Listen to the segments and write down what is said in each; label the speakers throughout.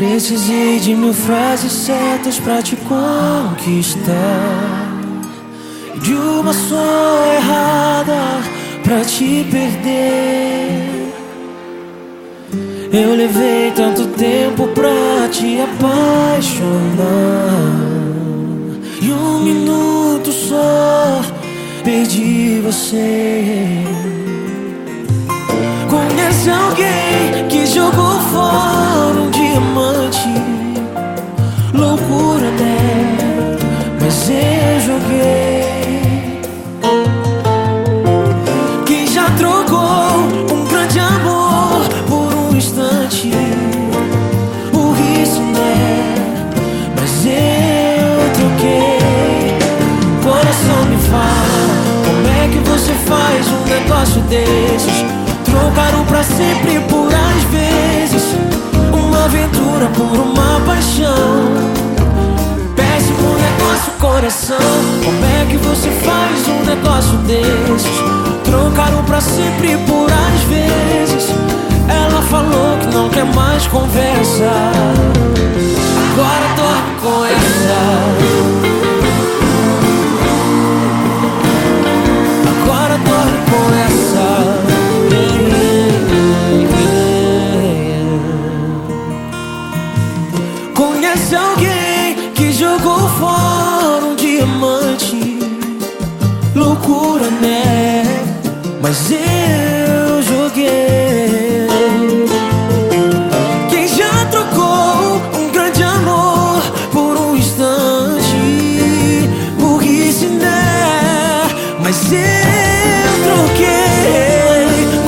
Speaker 1: Precisei de mil frases certas pra te conquistar. De uma só errada pra te perder. Eu levei tanto tempo pra te apaixonar. E um minuto só perdi você. Instante? Burrice, né? Mas eu troquei. Coração me fala, como é que você faz um negócio desses? Trocaram pra sempre por às vezes Uma aventura por uma paixão Péssimo negócio, coração Como é que você faz um negócio desses? Trocaram pra sempre por que não quer mais conversa Agora dorme com essa Conhece alguém que jogou fora um diamante? Loucura, né? Mas eu Mas eu troquei.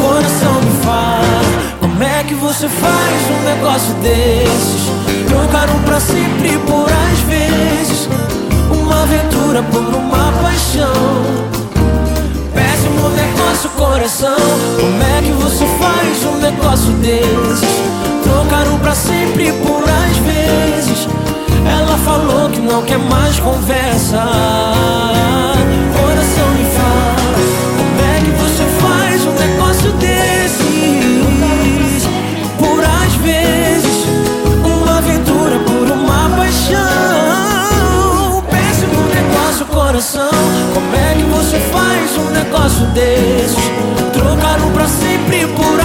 Speaker 1: Coração me fala, como é que você faz um negócio desses? Trocaram pra sempre por às vezes Uma aventura por uma paixão Péssimo negócio, coração Como é que você faz um negócio desses? Trocaram pra sempre por às vezes Ela falou que não quer mais conversa coração Como é que você faz um negócio desses? Trocaram pra sempre por